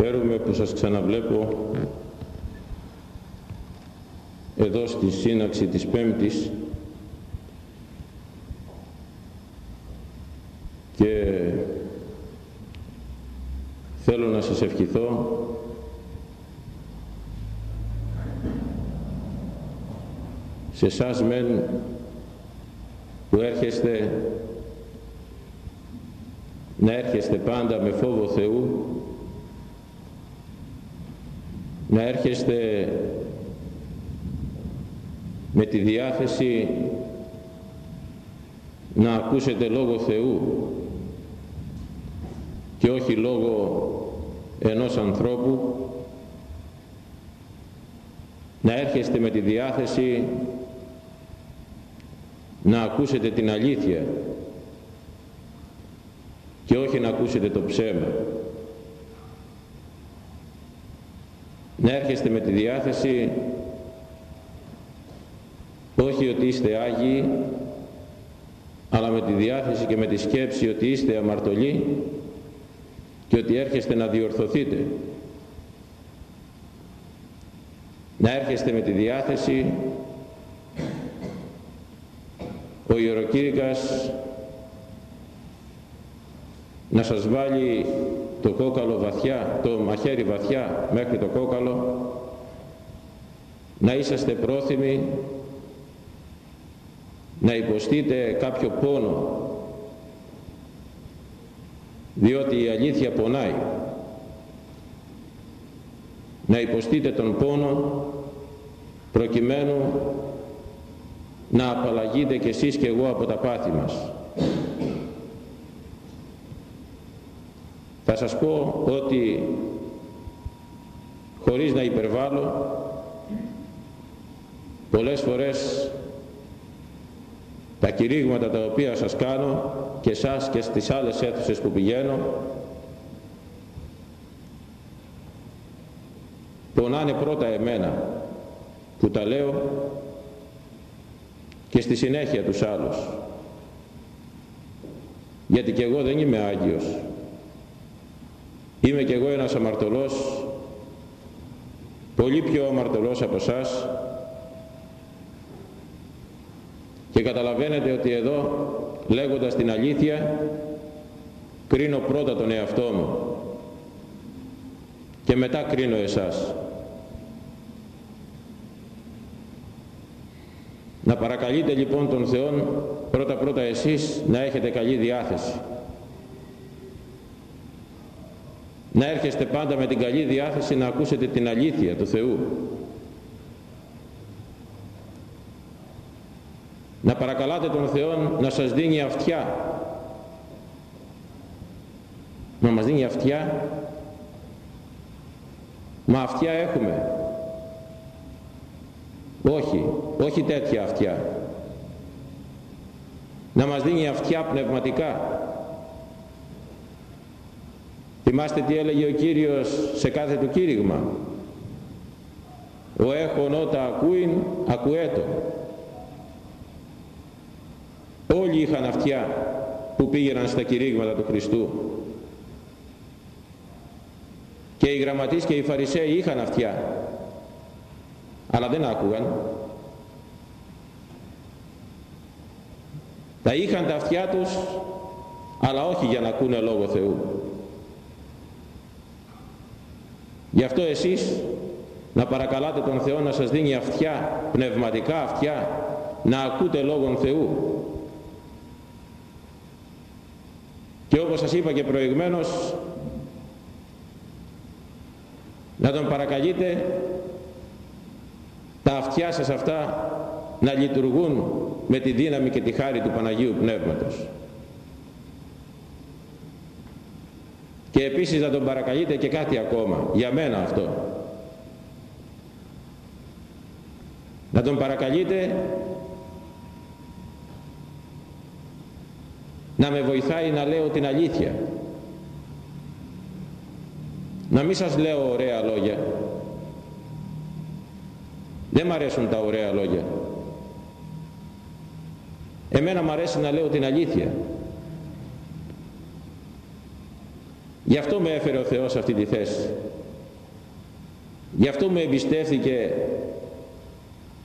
Χαίρομαι που σας ξαναβλέπω εδώ στη σύναξη της Πέμπτης και θέλω να σας ευχηθώ σε εσάς μεν που έρχεστε να έρχεστε πάντα με φόβο Θεού να έρχεστε με τη διάθεση να ακούσετε Λόγο Θεού και όχι Λόγο ενός ανθρώπου να έρχεστε με τη διάθεση να ακούσετε την αλήθεια και όχι να ακούσετε το ψέμα. Να έρχεστε με τη διάθεση όχι ότι είστε Άγιοι αλλά με τη διάθεση και με τη σκέψη ότι είστε αμαρτωλοί και ότι έρχεστε να διορθωθείτε. Να έρχεστε με τη διάθεση ο Ιεροκήρυκας να σας βάλει το κόκαλο βαθιά, το μαχαίρι βαθιά μέχρι το κόκαλο, να είσαστε πρόθυμοι να υποστείτε κάποιο πόνο, διότι η αλήθεια πονάει. Να υποστείτε τον πόνο προκειμένου να απαλλαγείτε κι εσείς και εγώ από τα πάθη μας. Θα σας πω ότι χωρίς να υπερβάλλω πολλές φορές τα κηρύγματα τα οποία σας κάνω και σας και στις άλλες αίθουσες που πηγαίνω πονάνε πρώτα εμένα που τα λέω και στη συνέχεια τους άλλους. Γιατί και εγώ δεν είμαι Άγιος είμαι και εγώ ένας αμαρτωλός πολύ πιο αμαρτωλός από σας και καταλαβαίνετε ότι εδώ λέγοντας την αλήθεια κρίνω πρώτα τον εαυτό μου και μετά κρίνω εσάς. Να παρακαλείτε λοιπόν τον Θεό πρώτα πρώτα εσείς να έχετε καλή διάθεση να έρχεστε πάντα με την καλή διάθεση να ακούσετε την αλήθεια του Θεού. Να παρακαλάτε τον Θεό να σας δίνει αυτιά. Να μας δίνει αυτιά. Μα αυτιά έχουμε. Όχι, όχι τέτοια αυτιά. Να μας δίνει αυτιά πνευματικά θυμάστε τι έλεγε ο Κύριος σε κάθε του κήρυγμα ο έχων ότα ακούειν ακουέτο Όλοι είχαν αυτιά που πήγαιναν στα κηρύγματα του Χριστού. Και οι γραμματείς και οι Φαρισαίοι είχαν αυτιά. Αλλά δεν άκουγαν. Τα είχαν τα αυτιά τους, αλλά όχι για να ακούνε Λόγο Θεού. Γι' αυτό εσείς να παρακαλάτε τον Θεό να σας δίνει αυτιά, πνευματικά αυτιά, να ακούτε Λόγον Θεού. Και όπως σας είπα και προηγμένως να τον παρακαλείτε τα αυτιά σας αυτά να λειτουργούν με τη δύναμη και τη χάρη του Παναγίου Πνεύματος και επίσης να τον παρακαλείτε και κάτι ακόμα. Για μένα αυτό. Να τον παρακαλείτε να με βοηθάει να λέω την αλήθεια. Να μην σας λέω ωραία λόγια. Δεν μ' αρέσουν τα ωραία λόγια. Εμένα μ' αρέσει να λέω την αλήθεια γι' αυτό με έφερε ο Θεός σε αυτή τη θέση. Γι' αυτό μου εμπιστεύθηκε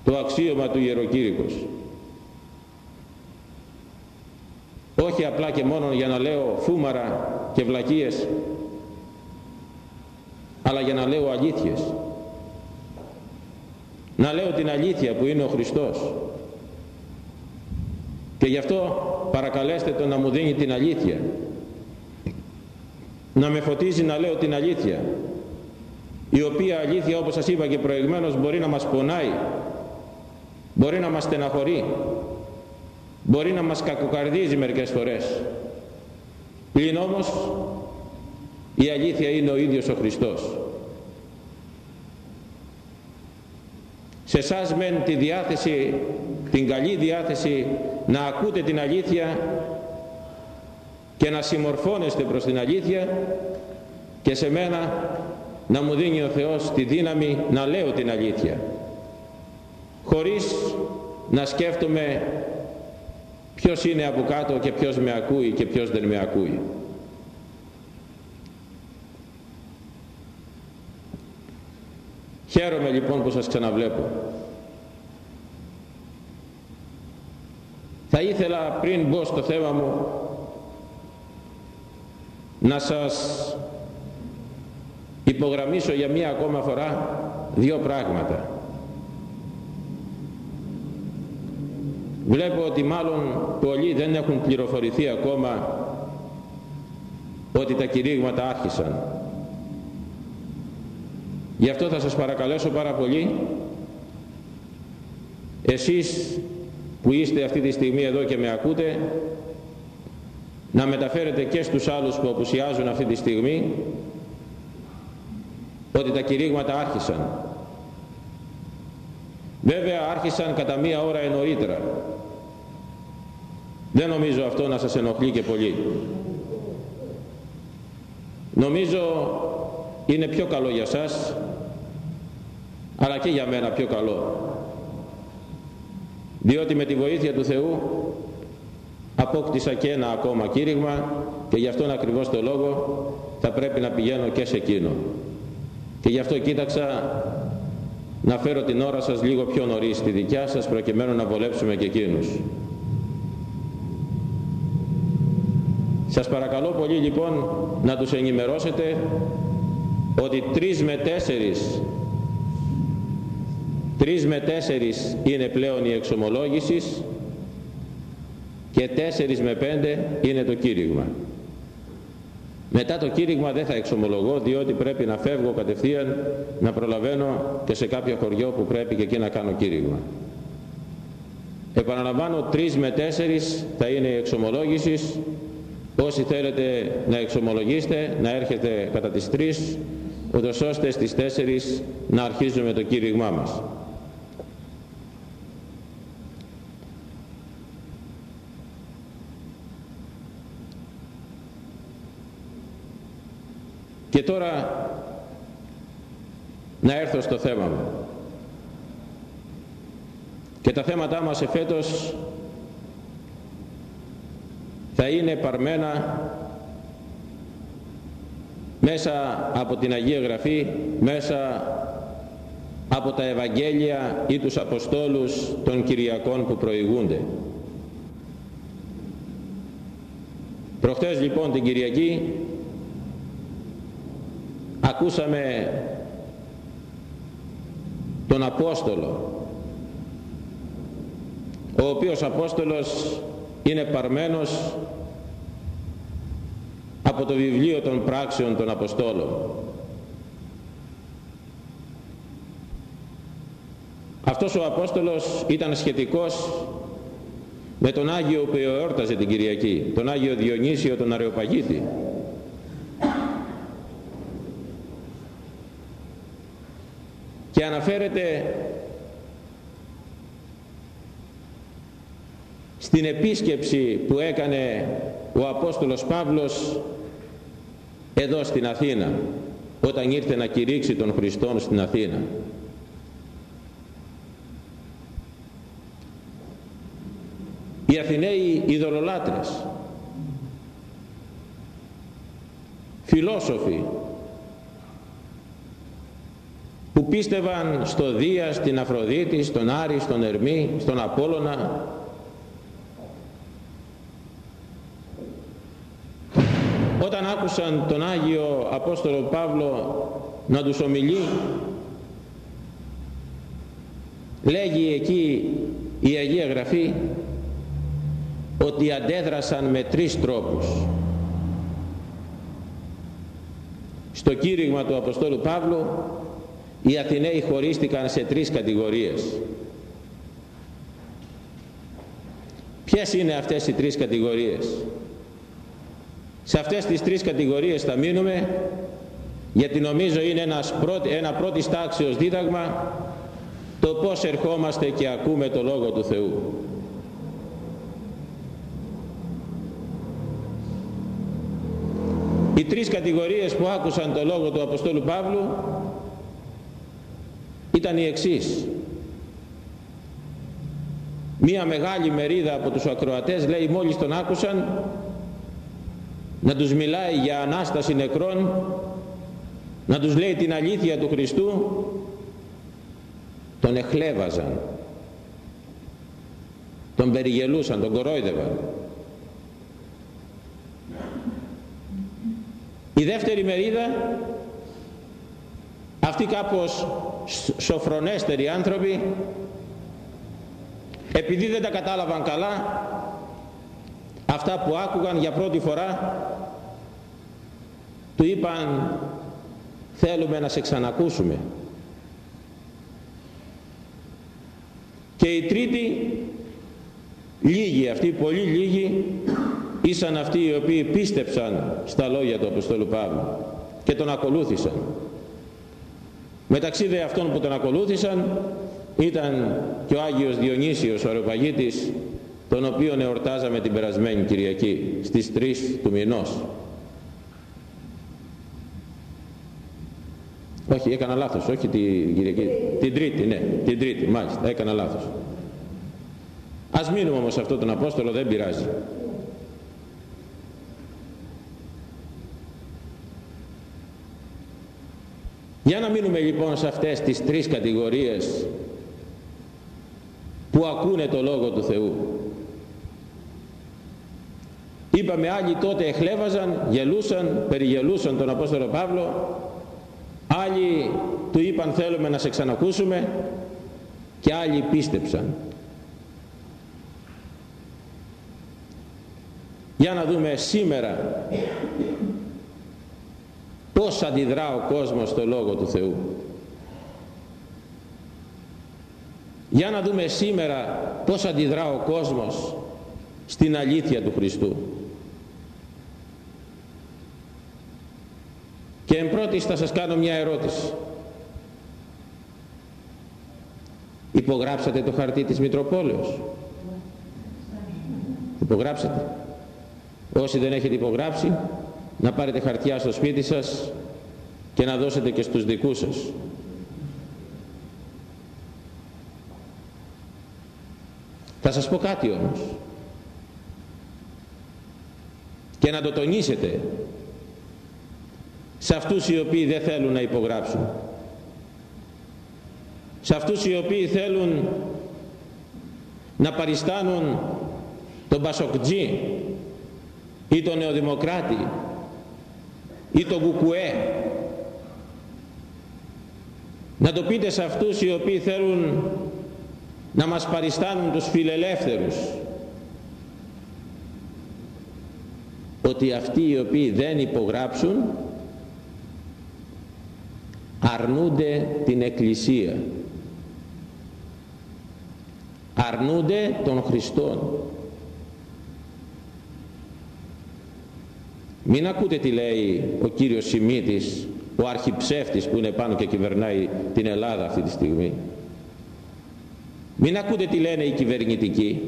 το αξίωμα του Ιεροκήρυκος. Όχι απλά και μόνο για να λέω φούμαρα και βλακίες αλλά για να λέω αλήθειες. Να λέω την αλήθεια που είναι ο Χριστός. Και γι' αυτό παρακαλέστε τον να μου δίνει την αλήθεια να με φωτίζει να λέω την αλήθεια η οποία αλήθεια όπως σας είπα και προηγμένως μπορεί να μας πονάει μπορεί να μας στεναχωρεί μπορεί να μας κακοκαρδίζει μερικές φορές. Πλην όμως η αλήθεια είναι ο ίδιος ο Χριστός. Σε εσάς μεν τη διάθεση την καλή διάθεση να ακούτε την αλήθεια και να συμμορφώνεστε προς την αλήθεια και σε μένα να μου δίνει ο Θεός τη δύναμη να λέω την αλήθεια χωρίς να σκέφτομαι ποιος είναι από κάτω και ποιος με ακούει και ποιος δεν με ακούει. Χαίρομαι λοιπόν που σας ξαναβλέπω. Θα ήθελα πριν μπω στο θέμα μου να σας υπογραμμίσω για μία ακόμα φορά δύο πράγματα. Βλέπω ότι μάλλον πολλοί δεν έχουν πληροφορηθεί ακόμα ότι τα κηρύγματα άρχισαν. Γι' αυτό θα σας παρακαλέσω πάρα πολύ εσείς που είστε αυτή τη στιγμή εδώ και με ακούτε να μεταφέρετε και στους άλλους που απουσιάζουν αυτή τη στιγμή ότι τα κηρύγματα άρχισαν. Βέβαια άρχισαν κατά μία ώρα νωρίτερα. Δεν νομίζω αυτό να σας ενοχλεί και πολύ. Νομίζω είναι πιο καλό για σας αλλά και για μένα πιο καλό διότι με τη βοήθεια του Θεού απόκτησα και ένα ακόμα κήρυγμα και γι' αυτόν ακριβώς το λόγο θα πρέπει να πηγαίνω και σε εκείνο. Και γι' αυτό κοίταξα να φέρω την ώρα σας λίγο πιο νωρίς στη δικιά σας προκειμένου να βολέψουμε και εκείνους. Σας παρακαλώ πολύ λοιπόν να τους ενημερώσετε ότι τρεις με τέσσερις Τρεις με τέσσερις είναι πλέον η εξομολόγησης και τέσσερις με πέντε είναι το κήρυγμα. Μετά το κήρυγμα δεν θα εξομολογώ διότι πρέπει να φεύγω κατευθείαν να προλαβαίνω και σε κάποιο χωριό που πρέπει και εκεί να κάνω κήρυγμα. Επαναλαμβάνω τρεις με τέσσερις θα είναι η εξομολόγησης. Όσοι θέλετε να εξομολογήσετε να έρχεται κατά τις τρεις ούτως ώστε στις τέσσερις να αρχίζουμε το κήρυγμά μας. Και τώρα να έρθω στο θέμα μου. Και τα θέματά μας εφέτος θα είναι παρμένα μέσα από την Αγία Γραφή, μέσα από τα Ευαγγέλια ή τους Αποστόλους των Κυριακών που προηγούνται. Προχτές λοιπόν την Κυριακή ακούσαμε τον Απόστολο ο οποίος Απόστολος είναι παρμένος από το βιβλίο των πράξεων των Αποστόλων. Αυτός ο Απόστολος ήταν σχετικός με τον Άγιο που εόρταζε την Κυριακή τον Άγιο Διονύσιο τον Αρεοπαγίτη και αναφέρεται στην επίσκεψη που έκανε ο Απόστολος Παύλος εδώ στην Αθήνα όταν ήρθε να κηρύξει τον Χριστόν στην Αθήνα. Οι Αθηναίοι ειδωλολάτρες φιλόσοφοι που πίστευαν στο Δία, στην Αφροδίτη, στον Άρη, στον Ερμή, στον Απόλλωνα. Όταν άκουσαν τον Άγιο Απόστολο Παύλο να τους ομιλεί λέγει εκεί η Αγία Γραφή ότι αντέδρασαν με τρεις τρόπους. Στο κήρυγμα του Αποστόλου Παύλου οι Αθηναίοι χωρίστηκαν σε τρεις κατηγορίες ποιες είναι αυτές οι τρεις κατηγορίες; Σε αυτές τις τρεις κατηγορίες θα μείνουμε γιατί νομίζω είναι ένας πρώτη, ένα πρώτης τάξεως δίδαγμα το πώς ερχόμαστε και ακούμε το Λόγο του Θεού. Οι τρεις κατηγορίες που άκουσαν το Λόγο του Αποστόλου Παύλου ήταν οι εξής. Μία μεγάλη μερίδα από τους ακροατές λέει μόλις τον άκουσαν να τους μιλάει για Ανάσταση νεκρών να τους λέει την αλήθεια του Χριστού τον εχλέβαζαν τον περιγελούσαν, τον κορόιδευαν η δεύτερη μερίδα αυτοί κάπως σοφρονέστεροι άνθρωποι επειδή δεν τα κατάλαβαν καλά αυτά που άκουγαν για πρώτη φορά του είπαν θέλουμε να σε ξανακούσουμε και οι τρίτοι λίγοι αυτοί πολύ λίγοι ήσαν αυτοί οι οποίοι πίστεψαν στα λόγια του Αποστόλου Παύλου και τον ακολούθησαν μεταξύ δε αυτών που τον ακολούθησαν ήταν και ο Άγιος Διονύσιος ο Αεροπαγίτης τον οποίον εορτάζαμε την περασμένη Κυριακή στις 3 του μηνός. Όχι έκανα λάθος όχι την Κυριακή την Τρίτη ναι την Τρίτη μάλιστα έκανα λάθος. Ας μείνουμε όμως αυτό τον Απόστολο δεν πειράζει για να μείνουμε λοιπόν σε αυτές τις τρεις κατηγορίες που ακούνε το Λόγο του Θεού. Είπαμε άλλοι τότε εχλέβαζαν γελούσαν, περιγελούσαν τον Απόστολο Παύλο. Άλλοι του είπαν θέλουμε να σε ξανακούσουμε και άλλοι πίστεψαν. Για να δούμε σήμερα πως αντιδρά ο κόσμος στο Λόγο του Θεού για να δούμε σήμερα πως αντιδρά ο κόσμος στην αλήθεια του Χριστού Και εν πρώτης θα σας κάνω μια ερώτηση. Υπογράψατε το χαρτί της Μητροπόλεως; Υπογράψατε. Όσοι δεν έχετε υπογράψει, να πάρετε χαρτιά στο σπίτι σας και να δώσετε και στους δικούς σας. Θα σας πω κάτι όμως. Και να το τονίσετε σε αυτούς οι οποίοι δεν θέλουν να υπογράψουν σε αυτούς οι οποίοι θέλουν να παριστάνουν τον Πασοκτζή ή τον Νεοδημοκράτη ή τον Κουκουέ. Να το πείτε σε αυτούς οι οποίοι θέλουν να μας παριστάνουν τους φιλελεύθερους ότι αυτοί οι οποίοι δεν υπογράψουν αρνούνται την Εκκλησία. Αρνούνται τον Χριστόν μην ακούτε τι λέει ο κύριος Σιμίτης ο αρχιψεύτης που είναι πάνω και κυβερνάει την Ελλάδα αυτή τη στιγμή. Μην ακούτε τι λένε οι κυβερνητικοί.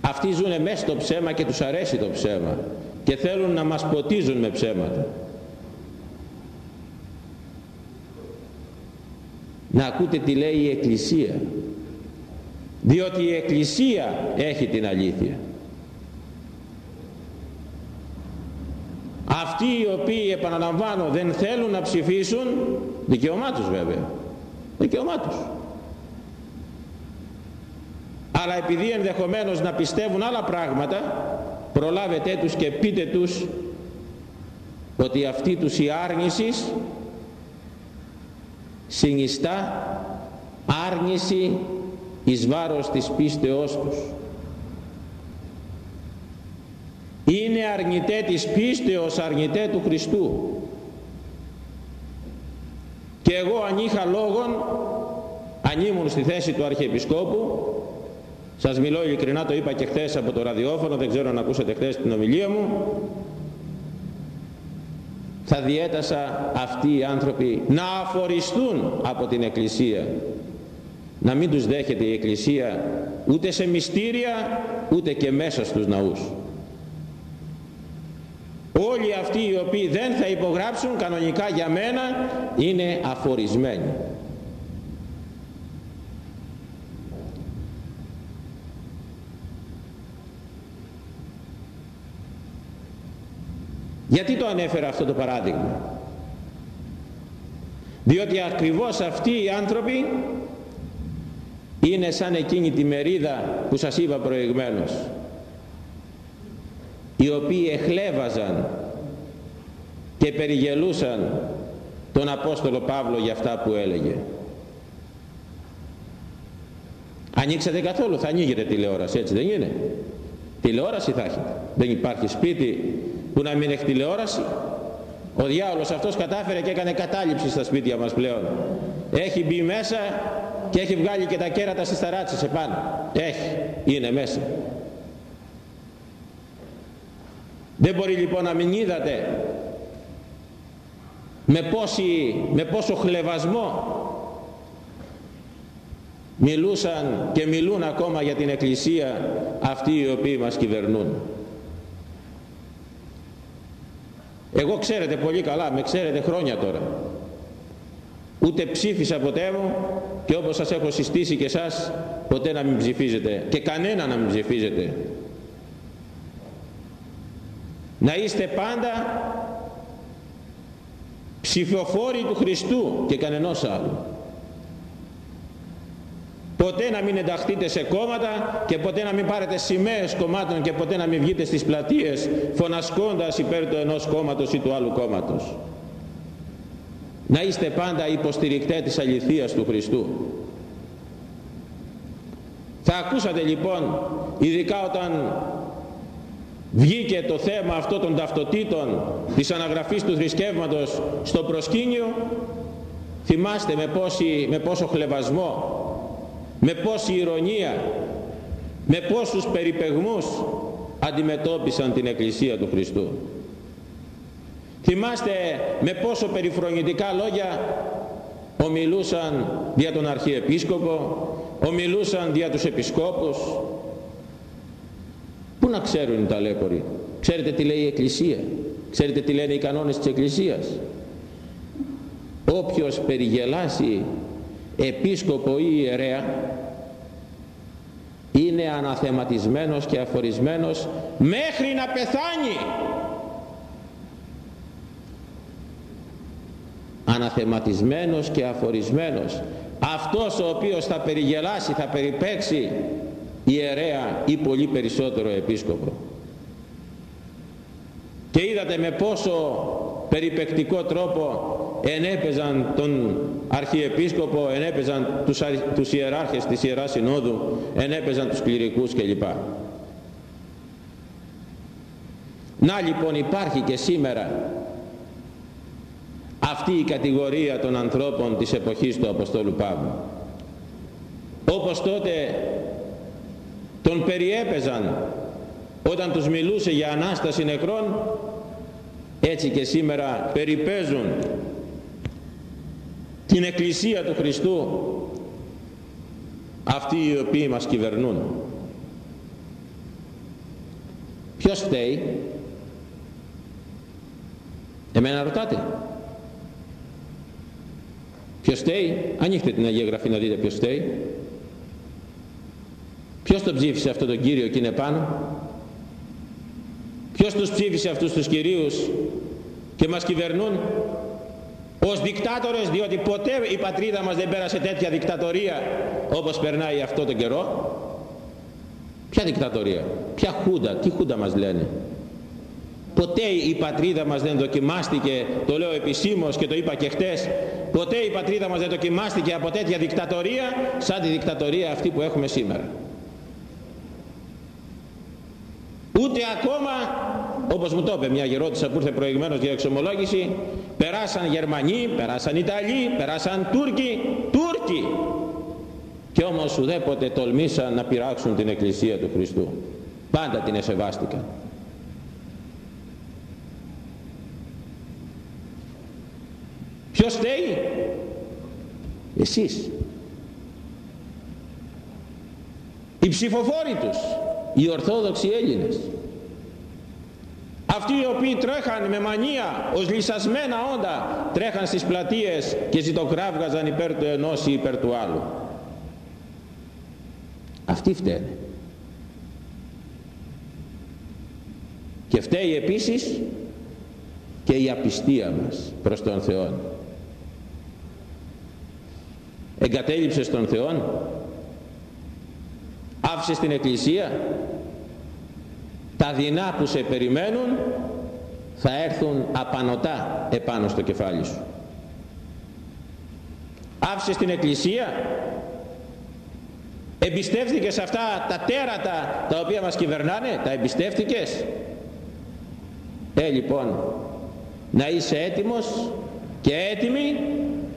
Αυτοί ζουν μέσα στο ψέμα και τους αρέσει το ψέμα και θέλουν να μας ποτίζουν με ψέματα. Να ακούτε τι λέει η Εκκλησία. Διότι η Εκκλησία έχει την αλήθεια αυτοί οι οποίοι επαναλαμβάνω δεν θέλουν να ψηφίσουν δικαιωμά τους βέβαια δικαιωμά τους αλλά επειδή ενδεχομένως να πιστεύουν άλλα πράγματα προλάβετε τους και πείτε τους ότι αυτή τους η άρνησης συνιστά άρνηση εις βάρος της πίστεώς τους είναι αρνητέ της πίστεως αρνητέ του Χριστού. Και εγώ αν είχα λόγον αν ήμουν στη θέση του Αρχιεπισκόπου σας μιλώ ειλικρινά το είπα και χθες από το ραδιόφωνο δεν ξέρω αν ακούσατε χθες την ομιλία μου θα διέτασα αυτοί οι άνθρωποι να αφοριστούν από την Εκκλησία. Να μην τους δέχεται η Εκκλησία ούτε σε μυστήρια ούτε και μέσα στους ναούς όλοι αυτοί οι οποίοι δεν θα υπογράψουν κανονικά για μένα είναι αφορισμένοι. Γιατί το ανέφερα αυτό το παράδειγμα; Διότι ακριβώς αυτοί οι άνθρωποι είναι σαν εκείνη τη μερίδα που σας είπα προηγουμένως οι οποίοι εχλέβαζαν και περιγελούσαν τον Απόστολο Παύλο για αυτά που έλεγε. Ανοίξατε καθόλου θα ανοίγετε τηλεόραση έτσι δεν είναι; Τηλεόραση θα έχετε. Δεν υπάρχει σπίτι που να μην έχει τηλεόραση. Ο διάολος αυτός κατάφερε και έκανε κατάληψη στα σπίτια μας πλέον. Έχει μπει μέσα και έχει βγάλει και τα κέρατα στις ταράτσες επάνω. Έχει, είναι μέσα δεν μπορεί λοιπόν να μην είδατε με, πόση, με πόσο χλεβασμό μιλούσαν και μιλούν ακόμα για την Εκκλησία αυτοί οι οποίοι μας κυβερνούν. Εγώ ξέρετε πολύ καλά, με ξέρετε χρόνια τώρα. Ούτε ψήφισα ποτέ μου και όπως σας έχω συστήσει και εσάς ποτέ να μην ψηφίζετε και κανένα να μην ψηφίζετε να είστε πάντα ψηφοφόροι του Χριστού και κανενός άλλου. Ποτέ να μην ενταχθείτε σε κόμματα και ποτέ να μην πάρετε σημαίες κομμάτων και ποτέ να μην βγείτε στις πλατείες φωνασκώντας υπέρ του ενός κόμματος ή του άλλου κόμματος. Να είστε πάντα υποστηρικτές της αληθείας του Χριστού. Θα ακούσατε λοιπόν ειδικά όταν βγήκε το θέμα αυτό των ταυτοτήτων της αναγραφής του θρησκεύματος στο προσκήνιο. Θυμάστε με, πόση, με πόσο χλεβασμό με πόση ηρωνία με πόσους περιπεγμούς αντιμετώπισαν την Εκκλησία του Χριστού. Θυμάστε με πόσο περιφρονητικά λόγια ομιλούσαν δια τον Αρχιεπίσκοπο ομιλούσαν δια τους Επισκόπους Πού να ξέρουν οι ταλέποροι. Ξέρετε τι λέει η Εκκλησία; Ξέρετε τι λένε οι κανόνες της Εκκλησίας; Όποιος περιγελάσει επίσκοπο ή ιερέα είναι αναθεματισμένος και αφορισμένος μέχρι να πεθάνει. Αναθεματισμένος και αφορισμένος. Αυτός ο οποίος θα περιγελάσει, θα περιπέξει ιερέα ή πολύ περισσότερο επίσκοπο. Και είδατε με πόσο περιπεκτικό τρόπο ενέπαιζαν τον αρχιεπίσκοπο ενέπαιζαν τους, τους ιεράρχες της Ιεράς Συνόδου ενέπαιζαν τους κληρικούς κλπ. Να λοιπόν υπάρχει και σήμερα αυτή η κατηγορία των ανθρώπων της εποχής του Αποστόλου Παύλου. Όπως τότε τον περιέπαιζαν όταν τους μιλούσε για Ανάσταση νεκρών. Έτσι και σήμερα περιπέζουν την Εκκλησία του Χριστού αυτοί οι οποίοι μας κυβερνούν. Ποιος φταίει; Εμένα ρωτάτε. Ποιος φταίει; Ανοίχτε την Αγία Γραφή να δείτε ποιος φταίει Ποιος τον ψήφισε αυτόν τον Κύριο και είναι πάνω; Ποιος τους ψήφισε αυτούς τους Κυρίους και μας κυβερνούν; Ως δικτάτορες διότι ποτέ η πατρίδα μας δεν πέρασε τέτοια δικτατορία όπως περνάει αυτό τον καιρό ποια δικτατορία; Ποια χούντα; Τι χούντα μας λένε; Ποτέ η πατρίδα μας δεν δοκιμάστηκε το λέω επισήμως και το είπα και χτες ποτέ η πατρίδα μας δεν δοκιμάστηκε από τέτοια δικτατορία σαν τη δικτατορία αυτή που έχουμε σήμερα ούτε ακόμα όπως μου το είπε μια γερότησα που ήρθε προηγουμένως για εξομολόγηση περάσαν Γερμανοί, περάσαν Ιταλοί, περάσαν Τούρκοι, Τούρκοι και όμως ουδέποτε τολμήσαν να πειράξουν την Εκκλησία του Χριστού. Πάντα την εσεβάστηκαν. Ποιος φταίει; Εσείς. Οι ψηφοφόροι τους οι Ορθόδοξοι Έλληνες. Αυτοί οι οποίοι τρέχαν με μανία ως λυσασμένα όντα τρέχαν στις πλατείες και ζητοκράβγαζαν υπέρ του ενός ή υπέρ του άλλου. Αυτοί φταίνε. Και φταίει επίσης και η απιστία μας προς τον Θεό εγκατέλειψες τον Θεό άφησες την Εκκλησία. Τα δεινά που σε περιμένουν θα έρθουν απανοτά επάνω στο κεφάλι σου. Άφησες την Εκκλησία. Εμπιστεύτηκες αυτά τα τέρατα τα οποία μας κυβερνάνε τα εμπιστεύτηκες. Ε λοιπόν να είσαι έτοιμος και έτοιμη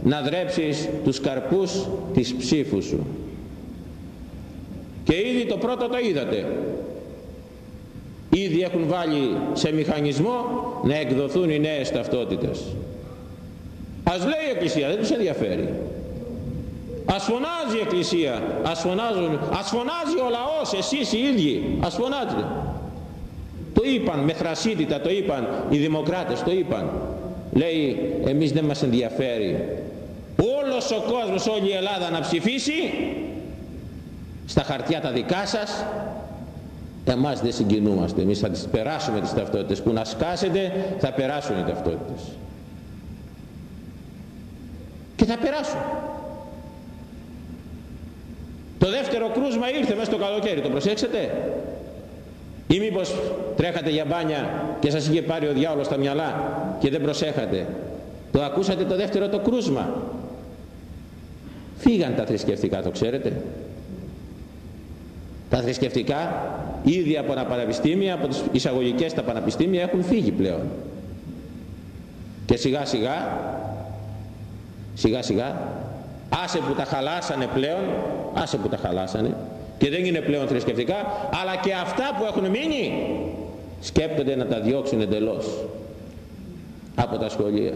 να δρέψεις τους καρπούς της ψήφου σου και ήδη το πρώτο το είδατε. Ήδη έχουν βάλει σε μηχανισμό να εκδοθούν οι νέες ταυτότητες. Ας λέει η Εκκλησία δεν τους ενδιαφέρει. Ας φωνάζει η Εκκλησία ας, φωνάζουν, ας φωνάζει ο λαός εσείς οι ίδιοι ας φωνάζετε. Το είπαν με θρασίτητα το είπαν οι δημοκράτες το είπαν. Λέει εμείς δεν μας ενδιαφέρει όλος ο κόσμος όλη η Ελλάδα να ψηφίσει στα χαρτιά τα δικά σας. Εμάς δεν συγκινούμαστε. Εμείς θα τις περάσουμε τις ταυτότητες. Που να σκάσετε θα περάσουν οι ταυτότητες. Και θα περάσουν. Το δεύτερο κρούσμα ήρθε μέσα στο καλοκαίρι. Το προσέξετε; Ή μήπως τρέχατε για μπάνια και σας είχε πάρει ο διάολος στα μυαλά και δεν προσέχατε; Το ακούσατε το δεύτερο το κρούσμα; Φύγαν τα θρησκευτικά το ξέρετε; Τα θρησκευτικά ήδη από τα πανεπιστήμια, από τις εισαγωγικές τα πανεπιστήμια έχουν φύγει πλέον. Και σιγά σιγά, σιγά σιγά, άσε που τα χαλάσανε πλέον, άσε που τα χαλάσανε και δεν είναι πλέον θρησκευτικά, αλλά και αυτά που έχουν μείνει σκέπτονται να τα διώξουν εντελώς από τα σχολεία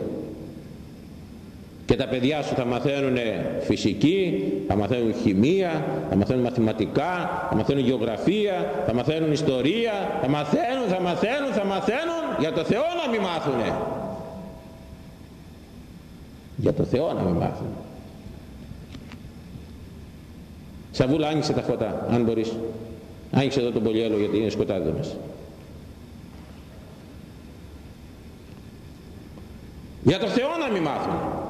και τα παιδιά σου θα μαθαίνουν φυσική, θα μαθαίνουν χημεία, θα μαθαίνουν μαθηματικά, θα μαθαίνουν γεωγραφία, θα μαθαίνουν ιστορία, θα μαθαίνουν, θα μαθαίνουν, θα μαθαίνουν, για το Θεό να μην μάθουνε. Για το Θεό να μην μάθουν. Σαβούλα άνοιξε τα φώτα, αν μπορείς. Άνοιξε εδώ τον πολυέλο γιατί είναι σκοτάδι μας. Για το Θεό να μην μάθουν.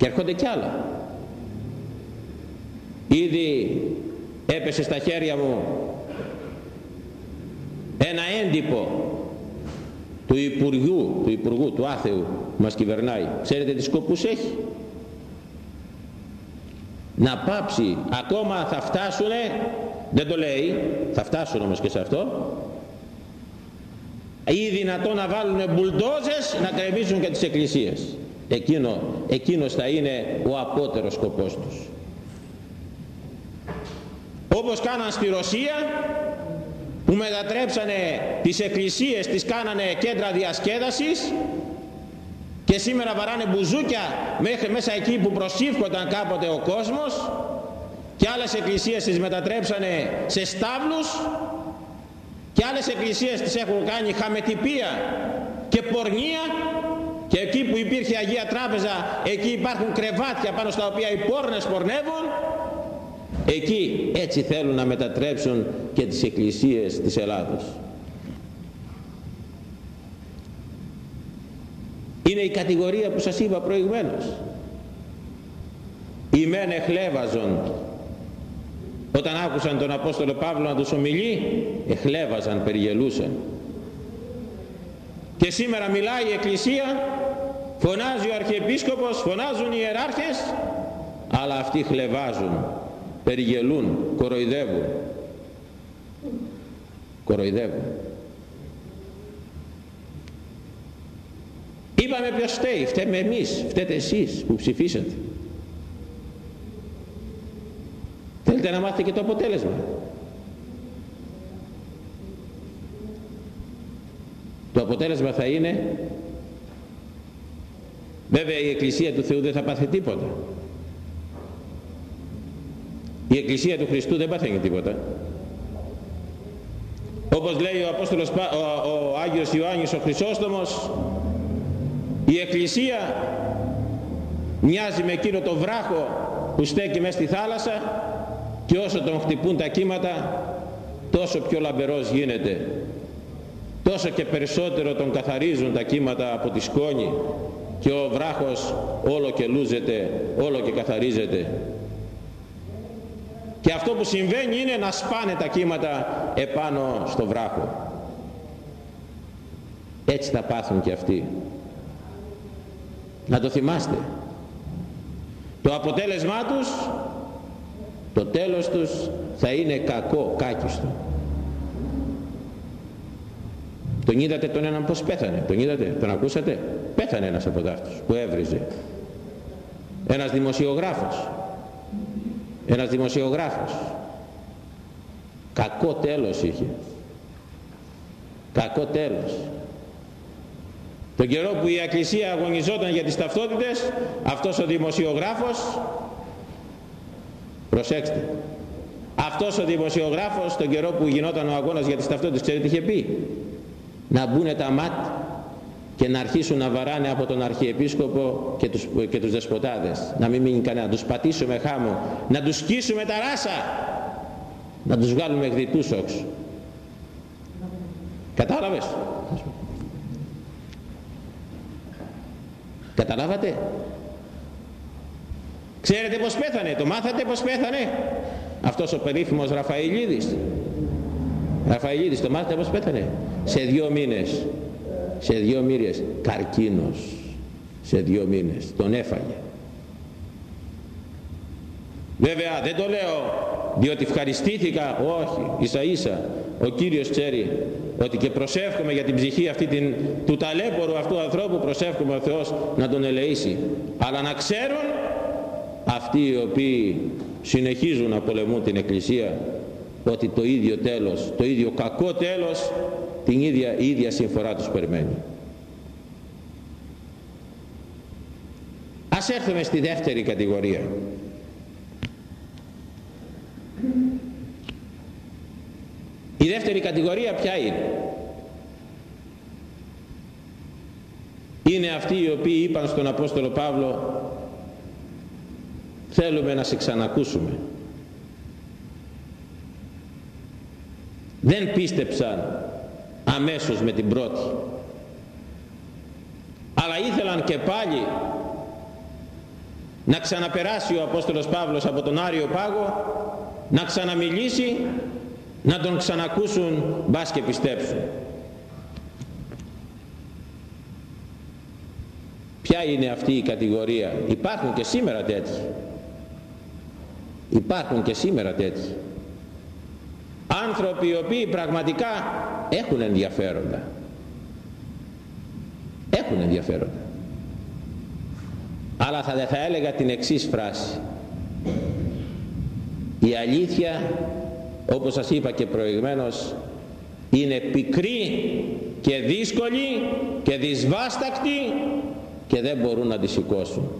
Και έρχονται κι άλλα ήδη έπεσε στα χέρια μου ένα έντυπο του Υπουργού, του Υπουργού, του Άθεου που μας κυβερνάει. Ξέρετε τι σκοπούς έχει; Να πάψει, ακόμα θα φτάσουνε, δεν το λέει, θα φτάσουν όμως και σε αυτό, ή δυνατόν να βάλουν μπουλντόζες να κρεμίσουν και τις εκκλησίες εκείνο, εκείνος θα είναι ο απότερος σκοπός τους. Όπως κάναν στη Ρωσία που μετατρέψανε τις εκκλησίες τις κάνανε κέντρα διασκέδασης και σήμερα βαράνε μπουζούκια μέχρι μέσα εκεί που προσήφκονταν κάποτε ο κόσμος και άλλες εκκλησίες τις μετατρέψανε σε στάβλους και άλλες εκκλησίες τις έχουν κάνει χαμετυπία και πορνεία και εκεί που υπήρχε Αγία Τράπεζα, εκεί υπάρχουν κρεβάτια πάνω στα οποία οι πόρνες πορνεύουν. Εκεί έτσι θέλουν να μετατρέψουν και τις εκκλησίες της Ελλάδος. Είναι η κατηγορία που σας είπα προηγουμένως. Οι μεν εχλέβαζον. Όταν άκουσαν τον Απόστολο Παύλο να τους ομιλεί, εχλέβαζαν, περιγελούσαν και σήμερα μιλάει η Εκκλησία φωνάζει ο Αρχιεπίσκοπος φωνάζουν οι ιεράρχες αλλά αυτοί χλεβάζουν περιγελούν, κοροϊδεύουν. Κοροϊδεύουν. Είπαμε ποιος φταίει φταίμε εμείς φταίτε εσείς που ψηφίσατε. Θέλετε να μάθετε και το αποτέλεσμα το αποτέλεσμα θα είναι βέβαια η Εκκλησία του Θεού δεν θα πάθει τίποτα. Η Εκκλησία του Χριστού δεν παθαίνει τίποτα. Όπως λέει ο Απόστολος ο, ο Άγιος Ιωάννης ο Χρυσόστομος η Εκκλησία μοιάζει με εκείνο το βράχο που στέκει μέσα στη θάλασσα και όσο τον χτυπούν τα κύματα τόσο πιο λαμπερός γίνεται τόσο και περισσότερο τον καθαρίζουν τα κύματα από τη σκόνη και ο βράχος όλο και λούζεται όλο και καθαρίζεται. Και αυτό που συμβαίνει είναι να σπάνε τα κύματα επάνω στο βράχο. Έτσι θα πάθουν και αυτοί. Να το θυμάστε. Το αποτέλεσμά τους το τέλος τους θα είναι κακό κάκιστο τον είδατε τον έναν πως πέθανε. Τον είδατε, τον ακούσατε. Πέθανε ένας από αυτούς που έβριζε. Ένας δημοσιογράφος. Ένας δημοσιογράφος. Κακό τέλος είχε. Κακό τέλος. Τον καιρό που η Εκκλησία αγωνιζόταν για τις ταυτότητες αυτός ο δημοσιογράφος προσέξτε αυτός ο δημοσιογράφος τον καιρό που γινόταν ο αγώνας για τις ταυτότητες ξέρετε τι είχε πει; Να μπουν τα μάτια και να αρχίσουν να βαράνε από τον Αρχιεπίσκοπο και τους, και τους δεσποτάδες. Να μην μείνει κανένα, να τους πατήσουμε χάμω. Να τους σκίσουμε τα ράσα. Να τους βγάλουμε εκδητούς όξου κατάλαβες; Καταλάβατε; Ξέρετε πως πέθανε; Το μάθατε πως πέθανε; Αυτός ο περίφημος Ραφαηλίδης. Ραφαηλίδης το μάθατε πως πέθανε; Σε δύο μήνες. Σε δύο μήνες καρκίνος. Σε δύο μήνες. Τον έφαγε. Βέβαια δεν το λέω διότι ευχαριστήθηκα. Όχι ίσα ίσα. Ο Κύριος ξέρει ότι και προσεύχομαι για την ψυχή αυτή την, του ταλέπορου αυτού ανθρώπου προσεύχομαι ο Θεός να τον ελεήσει. Αλλά να ξέρουν αυτοί οι οποίοι συνεχίζουν να πολεμούν την Εκκλησία ότι το ίδιο τέλος, το ίδιο κακό τέλος την ίδια, η ίδια συμφορά τους περιμένει. Ας έρθουμε στη δεύτερη κατηγορία. Η δεύτερη κατηγορία ποια είναι; Είναι αυτοί οι οποίοι είπαν στον Απόστολο Παύλο θέλουμε να σε ξανακούσουμε. Δεν πίστεψαν αμέσως με την πρώτη. Αλλά ήθελαν και πάλι να ξαναπεράσει ο Απόστολος Παύλος από τον Άριο Πάγο να ξαναμιλήσει να τον ξανακούσουν μπας και πιστέψουν. Ποια είναι αυτή η κατηγορία; Υπάρχουν και σήμερα τέτοιοι. Υπάρχουν και σήμερα τέτοιοι άνθρωποι οι οποίοι πραγματικά έχουν ενδιαφέροντα. Έχουν ενδιαφέροντα. Αλλά θα, θα έλεγα την εξής φράση. Η αλήθεια όπως σας είπα και προηγουμένως είναι πικρή και δύσκολη και δυσβάστακτη και δεν μπορούν να τη σηκώσουν.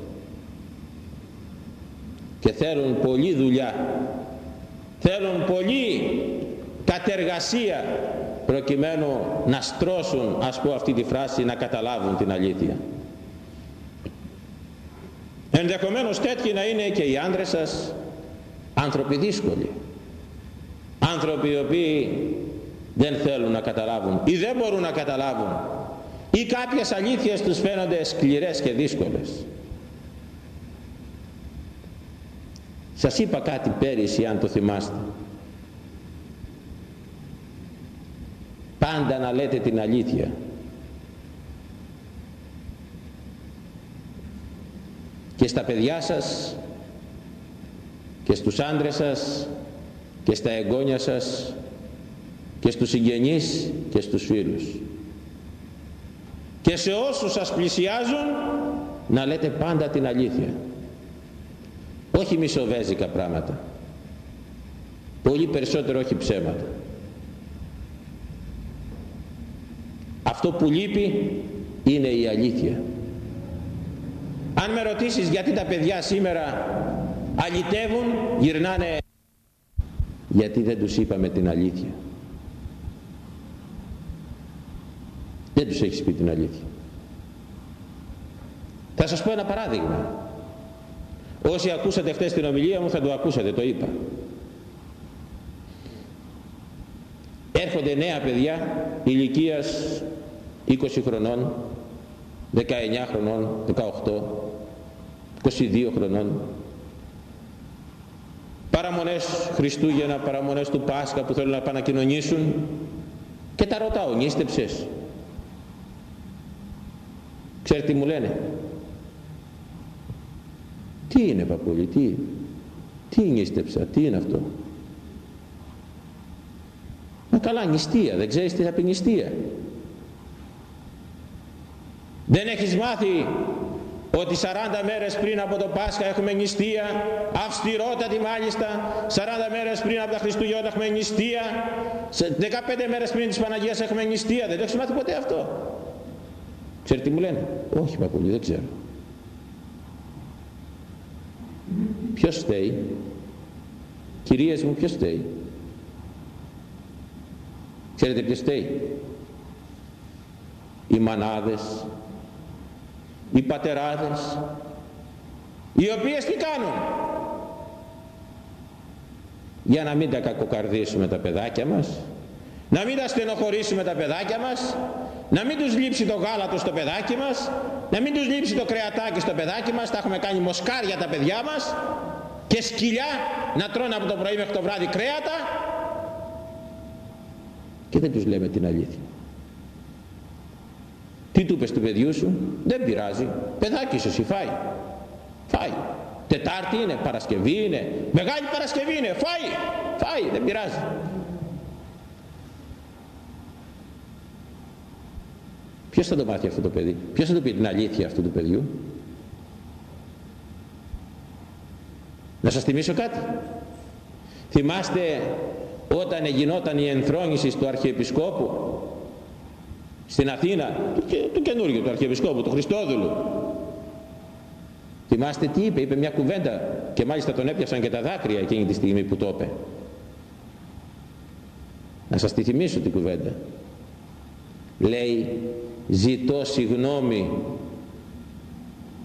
Και θέλουν πολλή δουλειά θέλουν πολύ κατεργασία προκειμένου να στρώσουν ας πω αυτή τη φράση να καταλάβουν την αλήθεια. Ενδεχομένως τέτοιοι να είναι και οι άντρες σας άνθρωποι δύσκολοι. Άνθρωποι οι οποίοι δεν θέλουν να καταλάβουν ή δεν μπορούν να καταλάβουν. Ή κάποιες αλήθειες τους φαίνονται σκληρές και δύσκολες σας είπα κάτι πέρυσι αν το θυμάστε. Πάντα να λέτε την αλήθεια. Και στα παιδιά σας και στους άντρες σας και στα εγγόνια σας και στους συγγενείς και στους φίλους. Και σε όσους σας πλησιάζουν να λέτε πάντα την αλήθεια όχι μισοβέζικα πράγματα. Πολύ περισσότερο όχι ψέματα. Αυτό που λείπει είναι η αλήθεια. Αν με ρωτήσεις γιατί τα παιδιά σήμερα αλητεύουν γυρνάνε. Γιατί δεν τους είπαμε την αλήθεια. Δεν τους έχεις πει την αλήθεια. Θα σας πω ένα παράδειγμα όσοι ακούσατε χτες την ομιλία μου θα το ακούσατε το είπα. Έρχονται νέα παιδιά ηλικίας 20 χρονών 19 χρονών 18 22 χρονών. Παραμονές Χριστούγεννα παραμονές του Πάσχα που θέλουν να πάνε να κοινωνήσουν και τα ρωτάω νίστεψες ξέρετε τι μου λένε; Τι είναι παππούλη τι, τι νίστεψα τι είναι αυτό; Μα καλά νηστεία, δεν ξέρεις τι θα πει νηστεία. Δεν έχεις μάθει ότι 40 μέρες πριν από το Πάσχα έχουμε νηστεία, αυστηρότατη μάλιστα, 40 μέρες πριν από τα Χριστούγεννα έχουμε νηστεία, 15 μέρες πριν της Παναγίας έχουμε νηστεία, δεν το έχεις μάθει ποτέ αυτό; Ξέρετε τι μου λένε, όχι παππούλη, δεν ξέρω. Ποιος φταίει, κυρίες μου ποιος φταίει; Ξέρετε ποιος φταίει; Οι μανάδες, οι πατεράδες, οι οποίες τι κάνουν; Για να μην τα κακοκαρδίσουμε τα παιδάκια μας, να μην τα στενοχωρήσουμε τα παιδάκια μας, να μην τους λείψει το γάλατο στο παιδάκι μας, να μην τους λείψει το κρεατάκι στο παιδάκι μας, τα έχουμε κάνει μοσκάρια τα παιδιά μας και σκυλιά να τρώνε από το πρωί μέχρι το βράδυ κρέατα και δεν τους λέμε την αλήθεια. Τι του είπες του παιδιού σου; Δεν πειράζει. Παιδάκι σου εσύ φάει. Φάει. Τετάρτη είναι, Παρασκευή είναι, Μεγάλη Παρασκευή είναι, φάει, φάει, δεν πειράζει. Ποιος θα το μάθει αυτό το παιδί, ποιος θα το πει την αλήθεια αυτού του παιδιού; Να σας θυμίσω κάτι. Θυμάστε όταν γινόταν η ενθρόνηση του Αρχιεπισκόπου στην Αθήνα του, του καινούργιου του Αρχιεπισκόπου, του Χριστόδουλου θυμάστε τι είπε, είπε μια κουβέντα και μάλιστα τον έπιασαν και τα δάκρυα εκείνη τη στιγμή που το είπε να σας τη θυμίσω την κουβέντα λέει ζητώ συγνώμη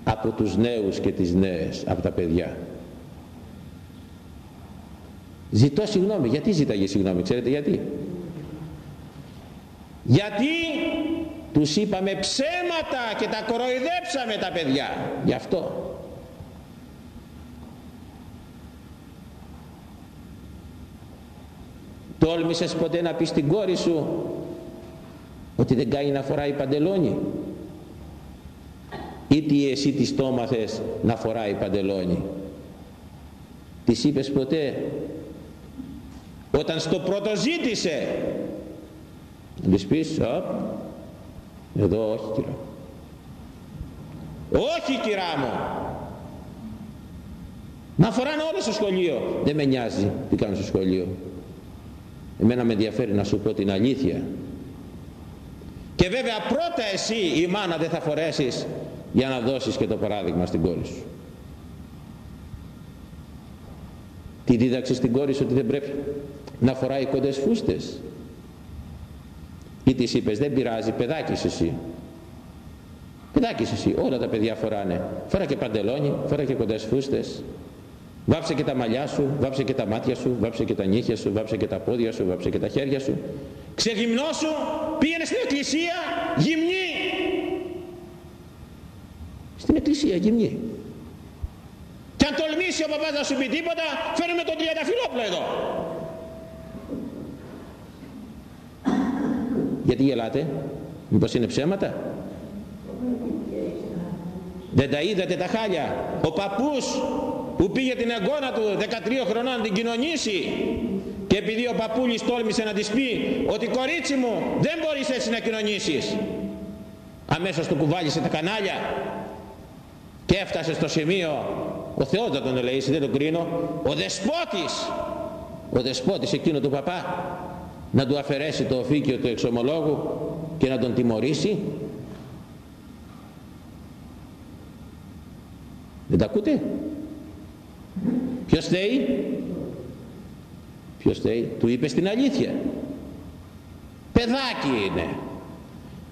από τους νέους και τις νέες από τα παιδιά Ζητώ συγγνώμη. Γιατί ζήταγες συγγνώμη, ξέρετε γιατί; Γιατί τους είπαμε ψέματα και τα κοροϊδέψαμε τα παιδιά. Γι' αυτό. Τόλμησες ποτέ να πεις στην κόρη σου ότι δεν κάνει να φοράει παντελόνι. Ή τι εσύ της το να φοράει παντελόνι. Της είπες ποτέ. Όταν στο πρώτο ζήτησε. Να της πεις εδώ όχι κυρά όχι κυρά μου να φοράνε όλα στο σχολείο. Δεν με νοιάζει τι κάνω στο σχολείο. Εμένα με ενδιαφέρει να σου πω την αλήθεια και βέβαια πρώτα εσύ η μάνα δεν θα φορέσεις για να δώσεις και το παράδειγμα στην κόρη σου. Τι δίδαξε στην κόρη σου ότι δεν πρέπει να φοράει κοντές φούστες. Ή της είπες δεν πειράζει παιδάκις εσύ παιδάκις εσύ όλα τα παιδιά φοράνε. Φορά και παντελόνι φορά και κοντές φούστες. Βάψε και τα μαλλιά σου βάψε και τα μάτια σου βάψε και τα νύχια σου βάψε και τα πόδια σου βάψε και τα χέρια σου ξεγυμνώσου πήγαινε στην εκκλησία γυμνή. Εκκλησία γυμνή. Και αν τολμήσει ο παπάς να σου πει τίποτα φέρουμε τον τριανταφυλόπλο εδώ. Γιατί γελάτε; Μήπως είναι ψέματα; Δεν τα είδατε τα χάλια; Ο παππούς που πήγε την εγγόνα του 13 χρονών να την κοινωνήσει και επειδή ο παππούλης τόλμησε να της πει ότι κορίτσι μου δεν μπορείς έτσι να κοινωνήσεις αμέσως του κουβάλισε τα κανάλια και έφτασε στο σημείο ο Θεός θα τον ελεήσει δεν τον κρίνω. Ο δεσπότης ο δεσπότης εκείνο του παπά να του αφαιρέσει το οφίκιο του εξομολόγου και να τον τιμωρήσει δεν τα ακούτε; Ποιος θέλει ποιος θέλει του είπε στην αλήθεια. Παιδάκι είναι.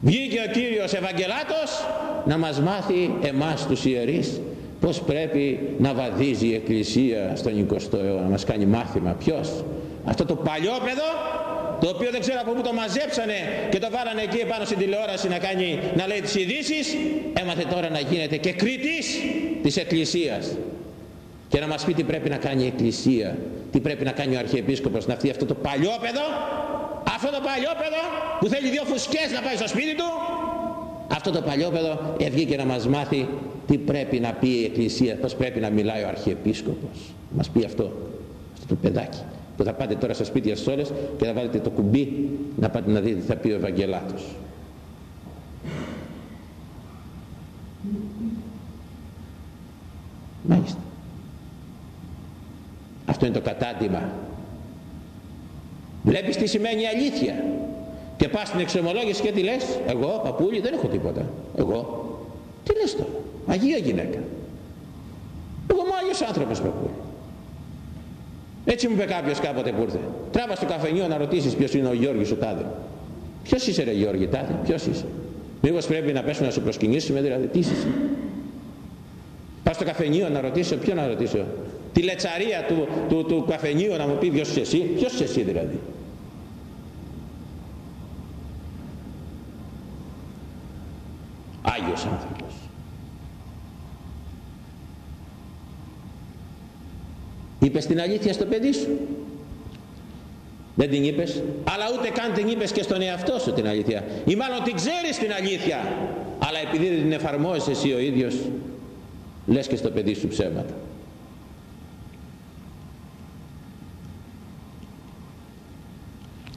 Βγήκε ο Κύριος Ευαγγελάτος να μας μάθει εμάς τους ιερείς πως πρέπει να βαδίζει η Εκκλησία στον 20ο αιώνα. Να μας κάνει μάθημα ποιος. Αυτό το παλιόπαιδο το οποίο δεν ξέρω από πού το μαζέψανε και το βάλανε εκεί επάνω στην τηλεόραση να, κάνει, να λέει τις ειδήσεις, έμαθε τώρα να γίνεται και κριτής της Εκκλησίας και να μας πει τι πρέπει να κάνει η Εκκλησία τι πρέπει να κάνει ο Αρχιεπίσκοπος να φτιάξει αυτό το παλιόπαιδο αυτό το παλιόπαιδο που θέλει δύο φουσκές να πάει στο σπίτι του. Αυτό το παλιόπαιδο βγήκε να μας μάθει τι πρέπει να πει η Εκκλησία πως πρέπει να μιλάει ο Αρχιεπίσκοπος. Μας πει αυτό αυτό το παιδάκι που θα πάτε τώρα στα σπίτια σας όλες και θα βάλετε το κουμπί να πάτε να δείτε τι θα πει ο Ευαγγελάτος. Μάλιστα αυτό είναι το κατάντημα. Βλέπεις τι σημαίνει αλήθεια. Και πας στην εξομολόγηση και τι λες. Εγώ παππούλη δεν έχω τίποτα. Εγώ. Τι λες τώρα. Αγία γυναίκα. Εγώ είμαι Άγιος άνθρωπος παππούλη έτσι μου είπε κάποιος κάποτε που ήρθε. Τράβα στο καφενείο να ρωτήσεις ποιος είναι ο Γιώργης ο τάδε. Ποιος είσαι ρε Γιώργη τάδε ποιος είσαι. Μήπως πρέπει να πέσουμε να σου προσκυνήσουμε δηλαδή τι είσαι Πάω στο καφενείο να ρωτήσω, ποιο να ρωτήσω, τη λετσαρία του, του, του καφενείου να μου πει ποιος είσαι εσύ, ποιος είσαι εσύ δηλαδή. Άγιος άνθρωπος. Είπες την αλήθεια στο παιδί σου. Δεν την είπες. Αλλά ούτε καν την είπες και στον εαυτό σου την αλήθεια. Ή μάλλον την ξέρεις την αλήθεια. Αλλά επειδή δεν την εφαρμόζεις εσύ ο ίδιος, λες και στο παιδί σου ψέματα.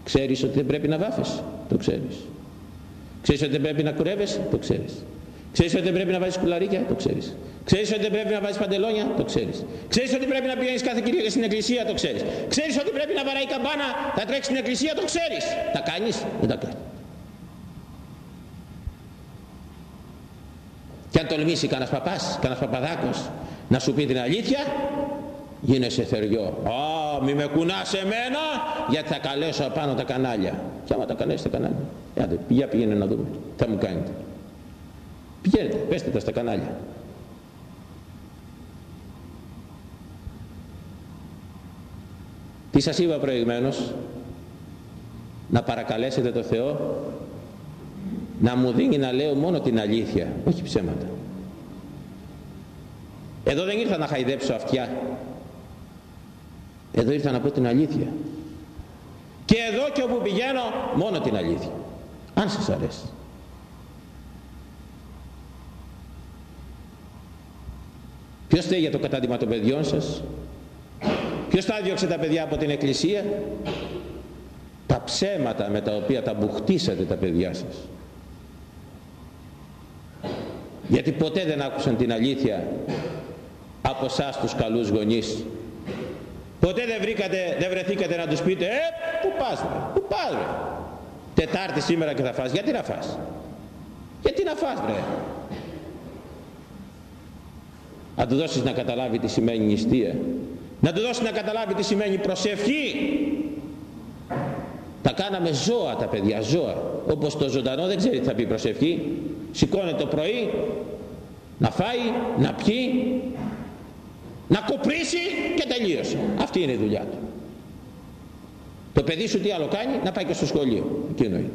Ξέρεις ότι δεν πρέπει να βάφεις, το ξέρεις. Ξέρεις ότι δεν πρέπει να κουρεύεσαι, το ξέρεις. Ξέρεις ότι δεν πρέπει να βάζεις κουλαρίκια, το ξέρεις. Ξέρεις ότι δεν πρέπει να βάζεις παντελόνια, το ξέρεις. Ξέρεις ότι πρέπει να πηγαίνεις κάθε κυρία στην εκκλησία, το ξέρεις. Ξέρεις ότι πρέπει να βαράει καμπάνα, να τρέξει στην εκκλησία, το ξέρεις. Τα κάνεις, δεν τα κάνεις. Και αν τολμήσει κανένας παπάς, κανένας παπαδάκος να σου πει την αλήθεια, γίνεσαι θεριό. Α, μη με κουνάς εμένα, γιατί θα καλέσω απάνω τα κανάλια. Και άμα τα καλέσει τα κανάλια, Άντε, για πήγαινε να δούμε, θα μου κάνετε. Πηγαίνετε, πέστε τα στα κανάλια. Τι σας είπα προηγουμένως, να παρακαλέσετε το Θεό να μου δίνει να λέω μόνο την αλήθεια, όχι ψέματα. Εδώ δεν ήρθα να χαϊδέψω αυτιά. Εδώ ήρθα να πω την αλήθεια. Και εδώ και όπου πηγαίνω μόνο την αλήθεια. Αν σας αρέσει. Ποιος θέλει για το κατάδειγμα των παιδιών σας; Ποιος θα διώξε τα παιδιά από την εκκλησία; Τα ψέματα με τα οποία τα μπουχτίσατε τα παιδιά σας γιατί ποτέ δεν άκουσαν την αλήθεια από εσάς τους καλούς γονείς ποτέ δεν, βρήκατε, δεν βρεθήκατε να τους πείτε ε που πας βρε, που πας βρε Τετάρτη σήμερα και θα φας. Γιατί να φας; Γιατί να φας βρε. Να του δώσεις να καταλάβει τι σημαίνει νηστεία. Να του δώσεις να καταλάβει τι σημαίνει προσευχή. Τα κάναμε ζώα τα παιδιά ζώα. Όπως το ζωντανό δεν ξέρει τι θα πει προσευχή. Σηκώνεται το πρωί να φάει, να πιει να κοπρίσει και τελείωσε αυτή είναι η δουλειά του το παιδί σου τι άλλο κάνει να πάει και στο σχολείο εκείνο είναι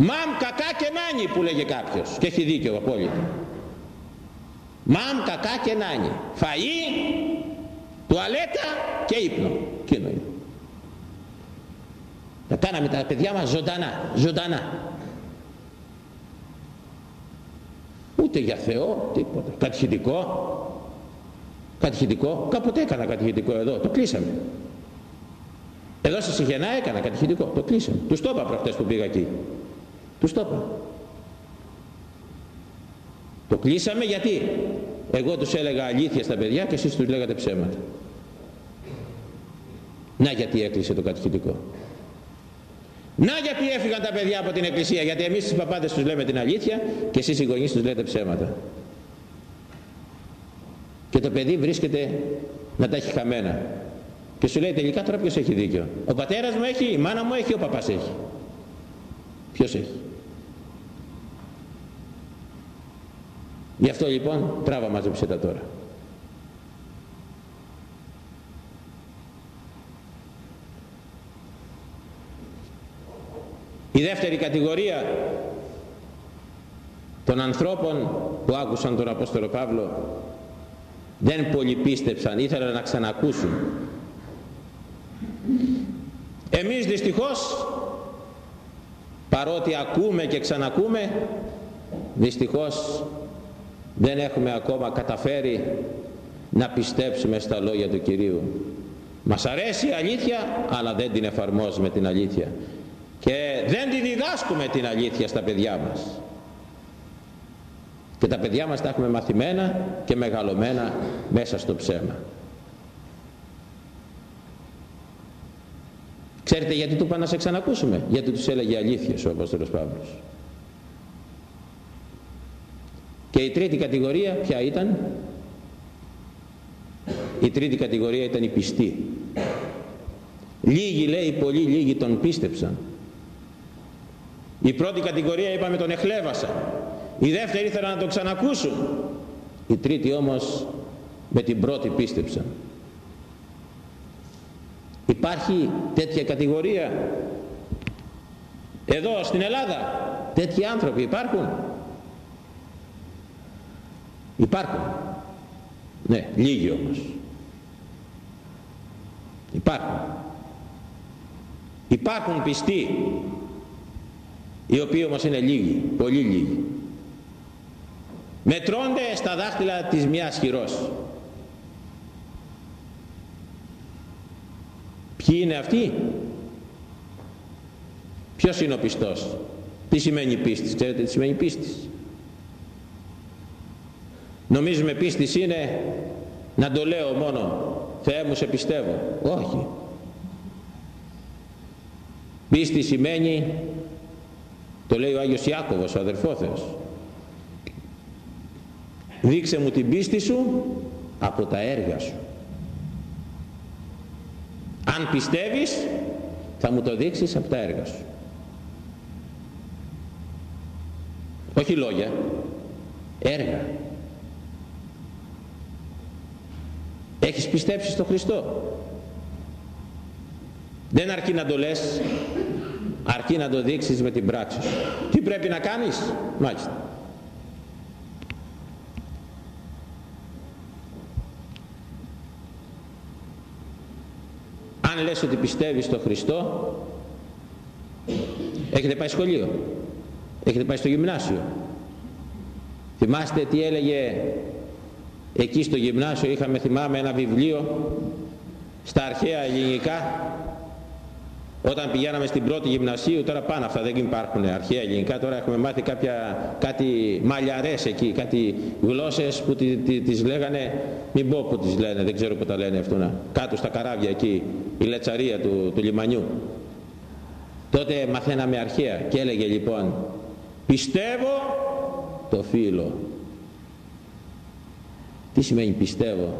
Μαμ κακά και νάνι που λέγε κάποιος και έχει δίκιο απόλυτα. Μαμ κακά και νάνι. Φαΐ, τουαλέτα και ύπνο. Εκείνο είναι. Τα κάναμε τα παιδιά μας ζωντανά, ζωντανά. Ούτε για Θεό, τίποτα. Κατηχητικό. Κατηχητικό. Κάποτε έκανα κατηχητικό εδώ. Το κλείσαμε. Εδώ στη Συχενά έκανα κατηχητικό. Το κλείσαμε. Τους το είπα προχτές που πήγα εκεί. Τους το είπα. Το κλείσαμε γιατί; Εγώ τους έλεγα αλήθεια στα παιδιά και εσείς τους λέγατε ψέματα. Να γιατί έκλεισε το κατηχητικό. Να γιατί έφυγαν τα παιδιά από την εκκλησία, γιατί εμείς οι παπάδες τους λέμε την αλήθεια και εσείς οι γονείς τους λέτε ψέματα. Και το παιδί βρίσκεται να τα έχει χαμένα. Και σου λέει τελικά τώρα ποιος έχει δίκιο; Ο πατέρας μου έχει, η μάνα μου έχει, ο παπάς έχει. Ποιος έχει; Γι' αυτό λοιπόν τράβα μαζέψε τα τώρα. Η δεύτερη κατηγορία των ανθρώπων που άκουσαν τον Απόστολο Παύλο δεν πολύ πίστεψαν, ήθελαν να ξανακούσουν. Εμείς δυστυχώς παρότι ακούμε και ξανακούμε δυστυχώς δεν έχουμε ακόμα καταφέρει να πιστέψουμε στα λόγια του Κυρίου. Μας αρέσει η αλήθεια αλλά δεν την εφαρμόζουμε την αλήθεια και δεν τη διδάσκουμε την αλήθεια στα παιδιά μας. Και τα παιδιά μας τα έχουμε μαθημένα και μεγαλωμένα μέσα στο ψέμα. Ξέρετε γιατί του είπα να σε ξανακούσουμε; Γιατί τους έλεγε αλήθειες ο Απόστολος Παύλος. Και η τρίτη κατηγορία ποια ήταν; Η τρίτη κατηγορία ήταν η πιστή. Λίγοι λέει πολύ λίγοι τον πίστεψαν η πρώτη κατηγορία είπαμε τον εχλέβασαν. Η δεύτερη ήθελαν να τον ξανακούσουν. Η τρίτη όμως με την πρώτη πίστεψαν. Υπάρχει τέτοια κατηγορία εδώ στην Ελλάδα; Τέτοιοι άνθρωποι υπάρχουν; Υπάρχουν. Ναι, λίγοι όμως. Υπάρχουν. Υπάρχουν πιστοί οι οποίοι όμως είναι λίγοι, πολύ λίγοι. Μετρώνται στα δάχτυλα της μιας χειρός. Ποιοι είναι αυτοί; Ποιος είναι ο πιστός; Τι σημαίνει πίστης; Ξέρετε τι σημαίνει πίστης; Νομίζουμε πίστης είναι να το λέω μόνο Θεέ μου σε πιστεύω. Όχι. Πίστη σημαίνει το λέει ο Άγιος Ιάκωβος, ο αδερφόθεος. Δείξε μου την πίστη σου από τα έργα σου. Αν πιστεύεις θα μου το δείξεις από τα έργα σου. Όχι λόγια, έργα. Έχεις πιστέψει στο Χριστό. Δεν αρκεί να το λες, αρκεί να το δείξεις με την πράξη σου. Τι πρέπει να κάνεις; Μάλιστα. Αν λες ότι πιστεύεις στο Χριστό έχετε πάει σχολείο. Έχετε πάει στο γυμνάσιο. Θυμάστε τι έλεγε εκεί στο γυμνάσιο είχαμε θυμάμαι ένα βιβλίο στα αρχαία ελληνικά όταν πηγαίναμε στην πρώτη γυμνασίου, τώρα πάνω αυτά δεν υπάρχουν αρχαία ελληνικά, τώρα έχουμε μάθει κάποια, κάτι μαλλιαρές εκεί, κάτι γλώσσες που τις λέγανε, μην πω που τις λένε, δεν ξέρω που τα λένε αυτό, κάτω στα καράβια εκεί, η λετσαρία του, του λιμανιού. Τότε μαθαίναμε αρχαία και έλεγε λοιπόν, πιστεύω το φίλο. Τι σημαίνει πιστεύω;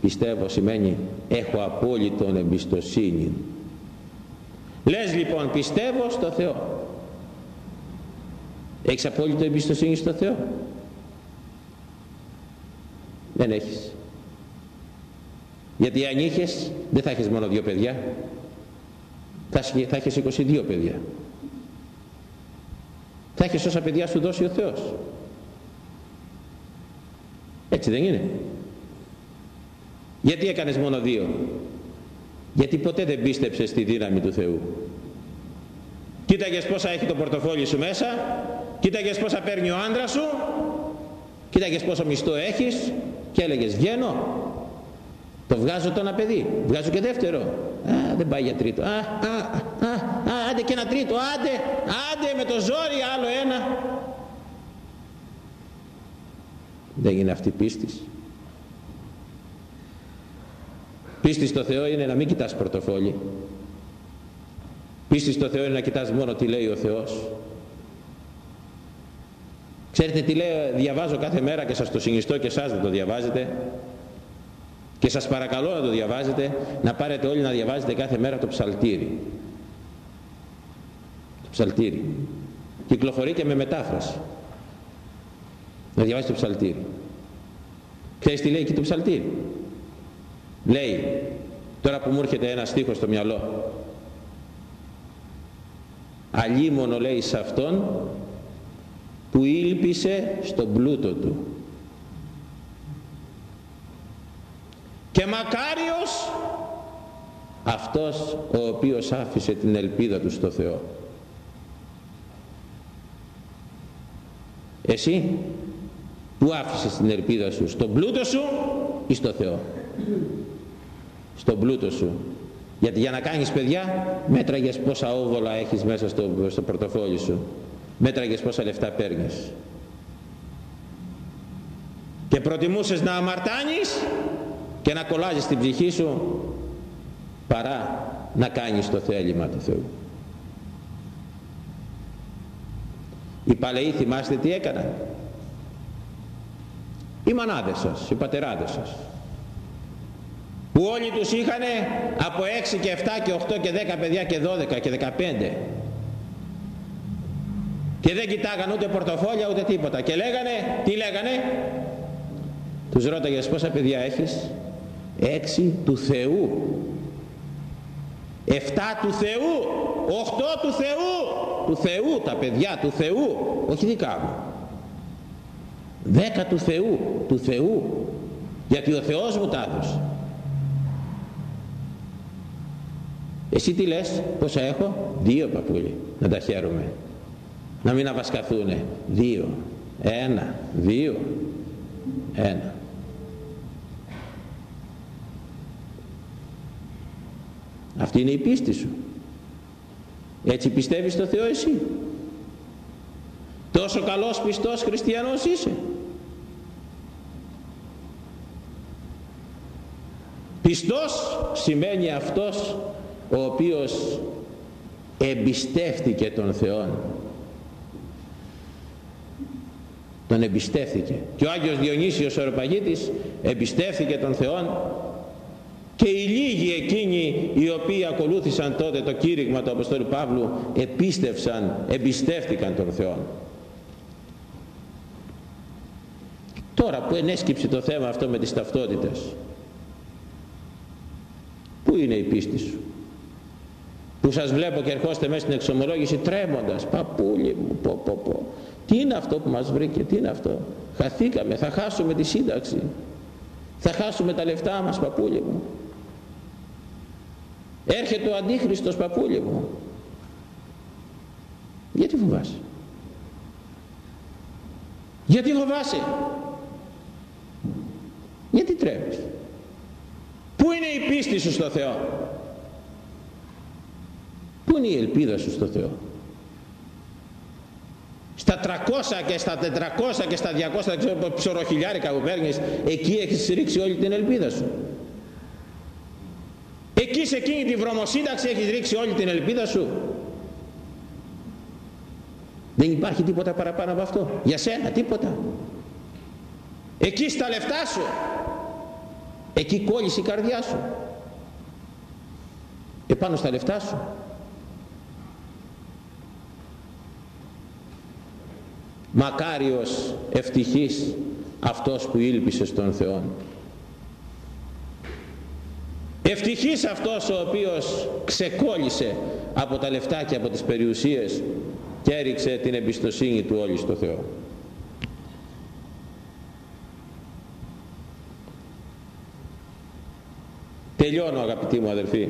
Πιστεύω σημαίνει έχω απόλυτον εμπιστοσύνη Λες λοιπόν πιστεύω στο Θεό. Έχεις απόλυτο εμπιστοσύνη στο Θεό. Δεν έχεις. Γιατί αν είχες δεν θα έχεις μόνο δύο παιδιά. Θα, θα έχεις 22 παιδιά. θα έχεις όσα παιδιά σου δώσει ο Θεός έτσι δεν είναι γιατί έκανες μόνο δύο; Γιατί ποτέ δεν πίστεψες στη δύναμη του Θεού. Κοίταγες πόσα έχει το πορτοφόλι σου μέσα κοίταγες πόσα παίρνει ο άντρας σου κοίταγες πόσο μισθό έχεις και έλεγες βγαίνω το βγάζω το ένα παιδί βγάζω και δεύτερο. Α, δεν πάει για τρίτο α, α, α, α, άντε και ένα τρίτο άντε, άντε με το ζόρι άλλο ένα δεν είναι αυτή πίστης πίστη στο Θεό είναι να μην κοιτάς πορτοφόλι. Πίστη στο Θεό είναι να κοιτάς μόνο τι λέει ο Θεός. Ξέρετε τι λέει διαβάζω κάθε μέρα και σας το συνιστώ και εσάς δεν το διαβάζετε. Και σας παρακαλώ να το διαβάζετε να πάρετε όλοι να διαβάζετε κάθε μέρα το ψαλτήρι. Το ψαλτήρι. Κυκλοφορεί και με μετάφραση. Να διαβάζετε το ψαλτήρι. Ξέρεις τι λέει εκεί το ψαλτήρι; Λέει τώρα που μου έρχεται ένα στίχος στο μυαλό. Αλίμονο λέει σε αυτόν που ήλπισε στον πλούτο του. Και μακάριος αυτός ο οποίος άφησε την ελπίδα του στο Θεό εσύ που άφησες την ελπίδα σου στον πλούτο σου ή στο Θεό; Στον πλούτο σου. Γιατί για να κάνεις παιδιά μέτραγες πόσα όβολα έχεις μέσα στο, στο πορτοφόλι σου. Μέτραγες πόσα λεφτά παίρνεις. Και προτιμούσες να αμαρτάνεις και να κολλάζεις την ψυχή σου παρά να κάνεις το θέλημα του Θεού. Οι παλαιοί θυμάστε τι έκαναν; Οι μανάδες σας, οι πατεράδες σας που όλοι τους είχαν από 6 και 7 και 8 και 10 παιδιά και 12 και 15 και δεν κοιτάγαν ούτε πορτοφόλια ούτε τίποτα. Και λέγανε, τι λέγανε; Τους ρώταγες πόσα παιδιά έχεις; 6 του Θεού 7 του Θεού 8 του Θεού του Θεού τα παιδιά του Θεού όχι δικά μου 10 του Θεού του Θεού γιατί ο Θεός μου τα έδωσε Εσύ τι λες, πόσα έχω, δύο παππούλοι, να τα χαίρομαι. Να μην αβασκαθούνε, δύο, ένα, δύο, ένα. Αυτή είναι η πίστη σου. Έτσι πιστεύεις στο Θεό εσύ; Τόσο καλός πιστός χριστιανός είσαι. Πιστός σημαίνει αυτός ο οποίος εμπιστεύτηκε τον Θεό τον εμπιστεύθηκε και ο Άγιος Διονύσιος ο Ορπαγίτης εμπιστεύθηκε τον Θεό και οι λίγοι εκείνοι οι οποίοι ακολούθησαν τότε το κήρυγμα του Αποστόλου Παύλου επίστευσαν, εμπιστεύτηκαν τον Θεό τώρα που ενέσκυψε το θέμα αυτό με τις ταυτότητες πού είναι η πίστη σου; Που σας βλέπω και ερχόστε μέσα στην εξομολόγηση τρέμοντας. Παππούλι μου πω πω πω. Τι είναι αυτό που μας βρήκε τι είναι αυτό; Χαθήκαμε θα χάσουμε τη σύνταξη. Θα χάσουμε τα λεφτά μας παππούλι μου έρχεται ο αντίχριστος παππούλι μου γιατί φοβάσαι; Γιατί φοβάσαι; Γιατί τρέμεις; Πού είναι η πίστη σου στο Θεό; Πού είναι η ελπίδα σου στο Θεό; Στα 300 και στα 400 και στα 200 δεν ξέρω ψωροχιλιάρικα που παίρνεις εκεί έχεις ρίξει όλη την ελπίδα σου. Εκεί σε εκείνη τη βρωμοσύνταξη έχεις ρίξει όλη την ελπίδα σου. Δεν υπάρχει τίποτα παραπάνω από αυτό. Για σένα τίποτα. Εκεί στα λεφτά σου. Εκεί κόλλησε η καρδιά σου. Επάνω στα λεφτά σου. Μακάριος ευτυχής αυτός που ήλπισε στον Θεό ευτυχής αυτός ο οποίος ξεκόλλησε από τα λεφτά και από τις περιουσίες και έριξε την εμπιστοσύνη του όλοι στο Θεό. Τελειώνω αγαπητοί μου αδελφοί.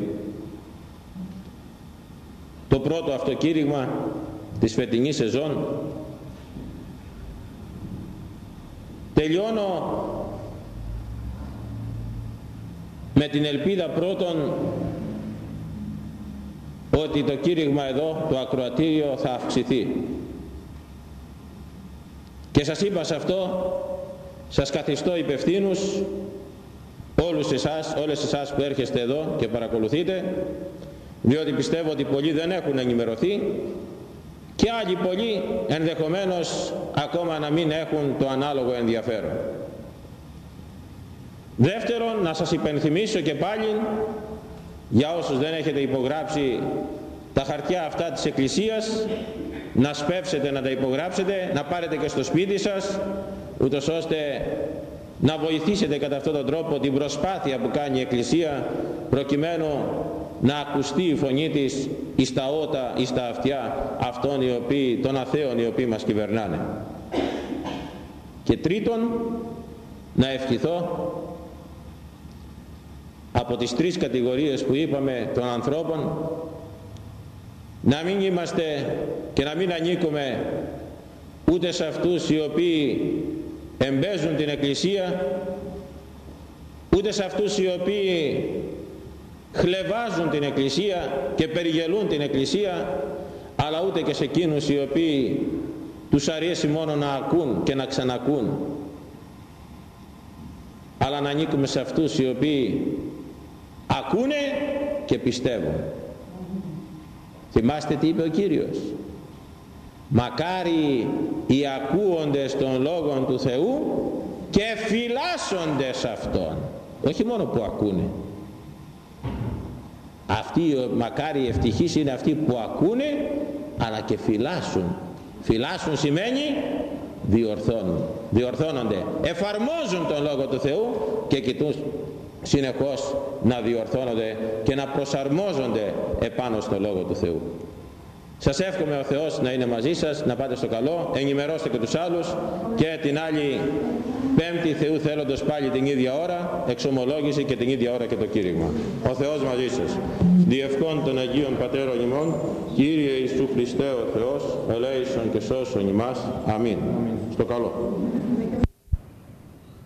Το πρώτο αυτό κήρυγμα της φετινής σεζόν τελειώνω με την ελπίδα πρώτον ότι το κήρυγμα εδώ, το ακροατήριο θα αυξηθεί. Και σας είπα σε αυτό, σας καθιστώ υπευθύνους όλους εσάς, όλες εσάς που έρχεστε εδώ και παρακολουθείτε, διότι πιστεύω ότι πολλοί δεν έχουν ενημερωθεί και άλλοι πολλοί ενδεχομένως ακόμα να μην έχουν το ανάλογο ενδιαφέρον. Δεύτερον, να σας υπενθυμίσω και πάλι για όσους δεν έχετε υπογράψει τα χαρτιά αυτά της Εκκλησίας να σπεύσετε να τα υπογράψετε να πάρετε και στο σπίτι σας ούτως ώστε να βοηθήσετε κατά αυτόν τον τρόπο την προσπάθεια που κάνει η Εκκλησία προκειμένου να ακουστεί η φωνή της εις τα ότα, εις τα αυτιά αυτών οι οποίοι, των αθέων οι οποίοι μας κυβερνάνε. Και τρίτον, να ευχηθώ από τις τρεις κατηγορίες που είπαμε των ανθρώπων να μην είμαστε και να μην ανήκουμε ούτε σε αυτούς οι οποίοι εμπέζουν την Εκκλησία ούτε σε αυτούς οι οποίοι χλεβάζουν την Εκκλησία και περιγελούν την Εκκλησία αλλά ούτε και σε εκείνους οι οποίοι τους αρέσει μόνο να ακούν και να ξανακούν. Αλλά να ανήκουμε σε αυτούς οι οποίοι ακούνε και πιστεύουν. Θυμάστε τι είπε ο Κύριος. Μακάρι οι ακούοντες των λόγων του Θεού και φυλάσσοντες αυτόν όχι μόνο που ακούνε αυτοί μακάρι οι ευτυχείς είναι αυτοί που ακούνε αλλά και φυλάσσουν. Φυλάσσουν σημαίνει διορθώνουν. Διορθώνονται. Εφαρμόζουν τον Λόγο του Θεού και κοιτούν συνεχώς να διορθώνονται και να προσαρμόζονται επάνω στο Λόγο του Θεού. Σας εύχομαι ο Θεός να είναι μαζί σας, να πάτε στο καλό, ενημερώστε και τους άλλους και την άλλη πέμπτη Θεού θέλοντος πάλι την ίδια ώρα, εξομολόγηση και την ίδια ώρα και το κήρυγμα. Ο Θεός μαζί σας. Διευκόν των Αγίων Πατέρων ημών, Κύριε Ιησού Χριστέ ο Θεός, ελέησον και σώσον ημάς. Αμήν. Στο καλό.